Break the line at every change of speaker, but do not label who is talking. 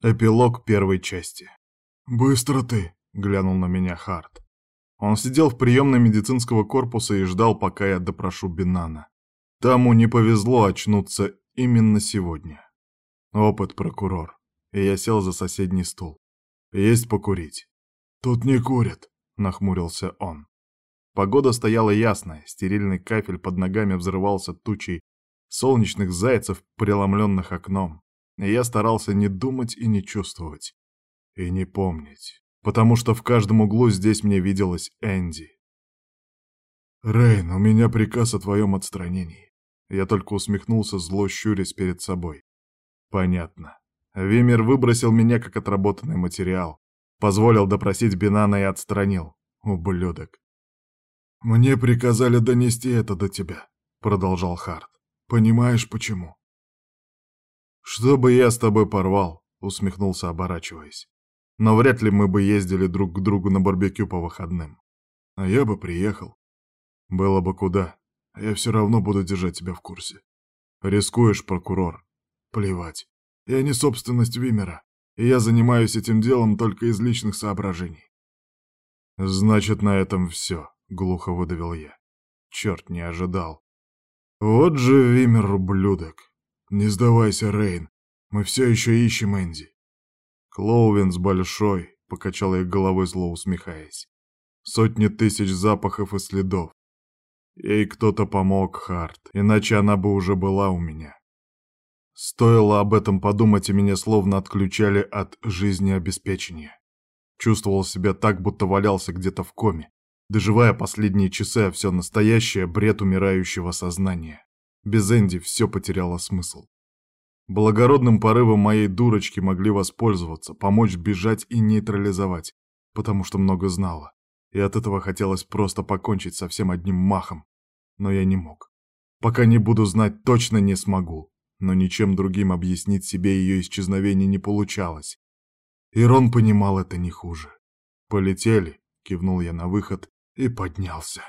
Эпилог первой части. «Быстро ты!» — глянул на меня Харт. Он сидел в приемной медицинского корпуса и ждал, пока я допрошу Бинана. Тому не повезло очнуться именно сегодня. Опыт прокурор. И я сел за соседний стул. Есть покурить. «Тут не курят», — нахмурился он. Погода стояла ясная, стерильный кафель под ногами взрывался тучей солнечных зайцев, преломленных окном я старался не думать и не чувствовать. И не помнить, потому что в каждом углу здесь мне виделась Энди. «Рейн, у меня приказ о твоем отстранении». Я только усмехнулся, зло щурясь перед собой. «Понятно. Вимер выбросил меня как отработанный материал, позволил допросить Бинана и отстранил. Ублюдок». «Мне приказали донести это до тебя», — продолжал Харт. «Понимаешь, почему?» «Что бы я с тобой порвал?» — усмехнулся, оборачиваясь. «Но вряд ли мы бы ездили друг к другу на барбекю по выходным. А я бы приехал. Было бы куда. Я все равно буду держать тебя в курсе. Рискуешь, прокурор? Плевать. Я не собственность Вимера, и я занимаюсь этим делом только из личных соображений». «Значит, на этом все», — глухо выдавил я. Черт, не ожидал. Вот же Вимер, ублюдок. «Не сдавайся, Рейн. Мы все еще ищем Энди». «Клоувенс большой», — покачал я головой зло усмехаясь. «Сотни тысяч запахов и следов. Ей кто-то помог, Харт, иначе она бы уже была у меня». Стоило об этом подумать, и меня словно отключали от жизнеобеспечения. Чувствовал себя так, будто валялся где-то в коме, доживая последние часы, а все настоящее — бред умирающего сознания. Без Энди все потеряло смысл. Благородным порывом моей дурочки могли воспользоваться, помочь бежать и нейтрализовать, потому что много знала. И от этого хотелось просто покончить со всем одним махом. Но я не мог. Пока не буду знать, точно не смогу. Но ничем другим объяснить себе ее исчезновение не получалось. Ирон понимал это не хуже. «Полетели», — кивнул я на выход и поднялся.